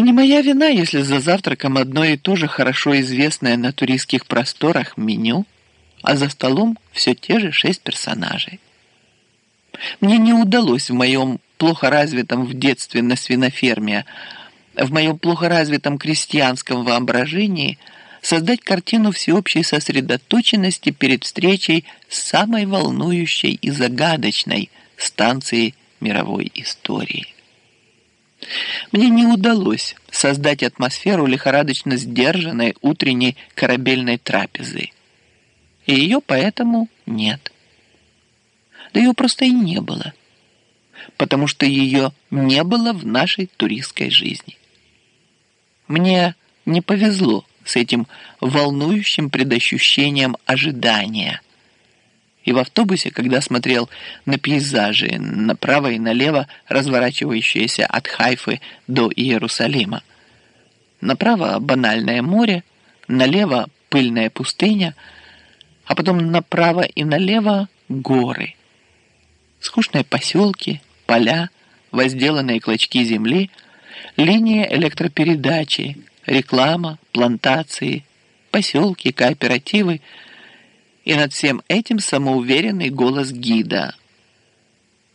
И не моя вина, если за завтраком одно и то же хорошо известное на туристских просторах меню, а за столом все те же шесть персонажей. Мне не удалось в моем плохо развитом в детстве на свиноферме, в моем плохо развитом крестьянском воображении создать картину всеобщей сосредоточенности перед встречей с самой волнующей и загадочной станцией мировой истории. Мне не удалось создать атмосферу лихорадочно сдержанной утренней корабельной трапезы. И ее поэтому нет. Да ее просто и не было. Потому что ее не было в нашей туристской жизни. Мне не повезло с этим волнующим предощущением ожидания – и в автобусе, когда смотрел на пейзажи направо и налево, разворачивающиеся от Хайфы до Иерусалима. Направо банальное море, налево пыльная пустыня, а потом направо и налево горы. Скучные поселки, поля, возделанные клочки земли, линии электропередачи, реклама, плантации, поселки, кооперативы – и над всем этим самоуверенный голос гида.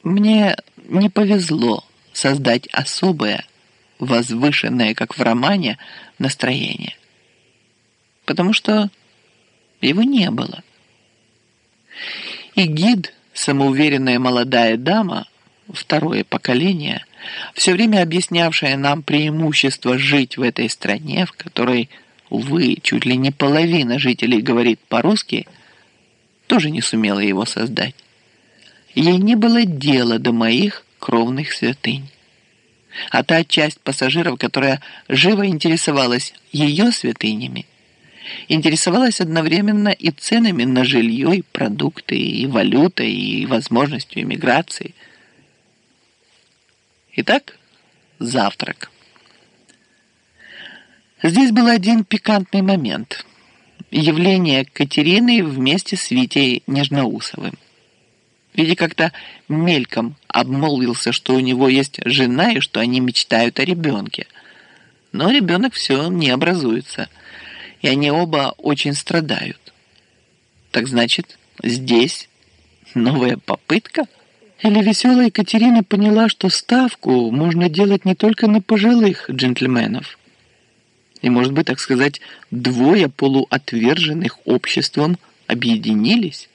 Мне не повезло создать особое, возвышенное, как в романе, настроение. Потому что его не было. И гид, самоуверенная молодая дама, второе поколение, все время объяснявшая нам преимущество жить в этой стране, в которой, увы, чуть ли не половина жителей говорит по-русски – тоже не сумела его создать. Ей не было дела до моих кровных святынь. А та часть пассажиров, которая живо интересовалась ее святынями, интересовалась одновременно и ценами на жилье, и продукты, и валютой, и возможностью иммиграции. Итак, завтрак. Здесь был один пикантный момент – явление Катерины вместе с Витей Нежноусовым. Витя как-то мельком обмолвился, что у него есть жена и что они мечтают о ребенке. Но ребенок все не образуется, и они оба очень страдают. Так значит, здесь новая попытка? Или веселая Екатерина поняла, что ставку можно делать не только на пожилых джентльменов – и, может быть, так сказать, двое полуотверженных обществом объединились?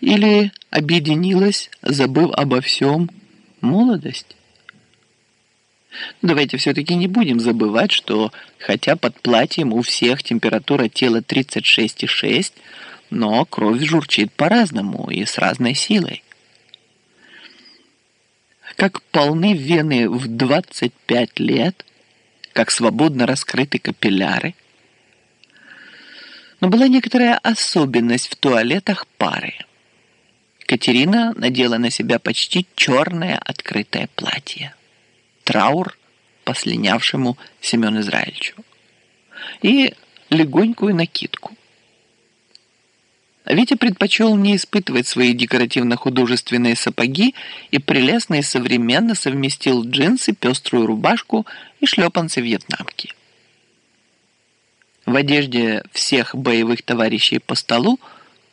Или объединилась, забыв обо всем, молодость? Давайте все-таки не будем забывать, что хотя под платьем у всех температура тела 36,6, но кровь журчит по-разному и с разной силой. Как полны вены в 25 лет – как свободно раскрыты капилляры. Но была некоторая особенность в туалетах пары. Катерина надела на себя почти черное открытое платье. Траур по слинявшему Семену Израильчу. И легонькую накидку. Витя предпочел не испытывать свои декоративно-художественные сапоги и прелестно и современно совместил джинсы, пеструю рубашку и шлепанцы вьетнамки. В одежде всех боевых товарищей по столу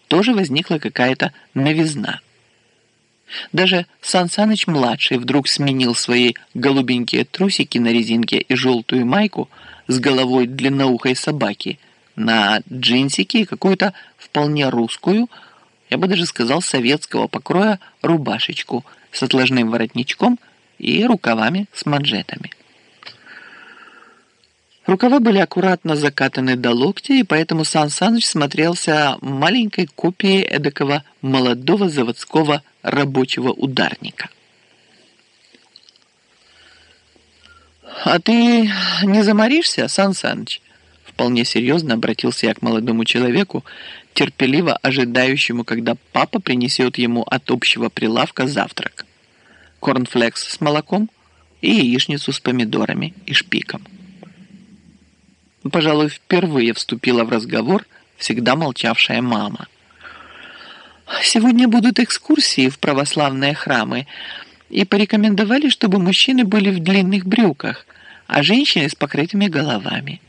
тоже возникла какая-то новизна. Даже Сан Саныч-младший вдруг сменил свои голубенькие трусики на резинке и желтую майку с головой длинноухой собаки – на джинсики и какую-то вполне русскую, я бы даже сказал советского покроя, рубашечку с отложным воротничком и рукавами с манжетами. Рукава были аккуратно закатаны до локтя, и поэтому Сан Саныч смотрелся маленькой копией эдакого молодого заводского рабочего ударника. «А ты не заморишься, Сан Саныч?» Вполне серьезно обратился я к молодому человеку, терпеливо ожидающему, когда папа принесет ему от общего прилавка завтрак. Корнфлекс с молоком и яичницу с помидорами и шпиком. Пожалуй, впервые вступила в разговор всегда молчавшая мама. «Сегодня будут экскурсии в православные храмы, и порекомендовали, чтобы мужчины были в длинных брюках, а женщины с покрытыми головами.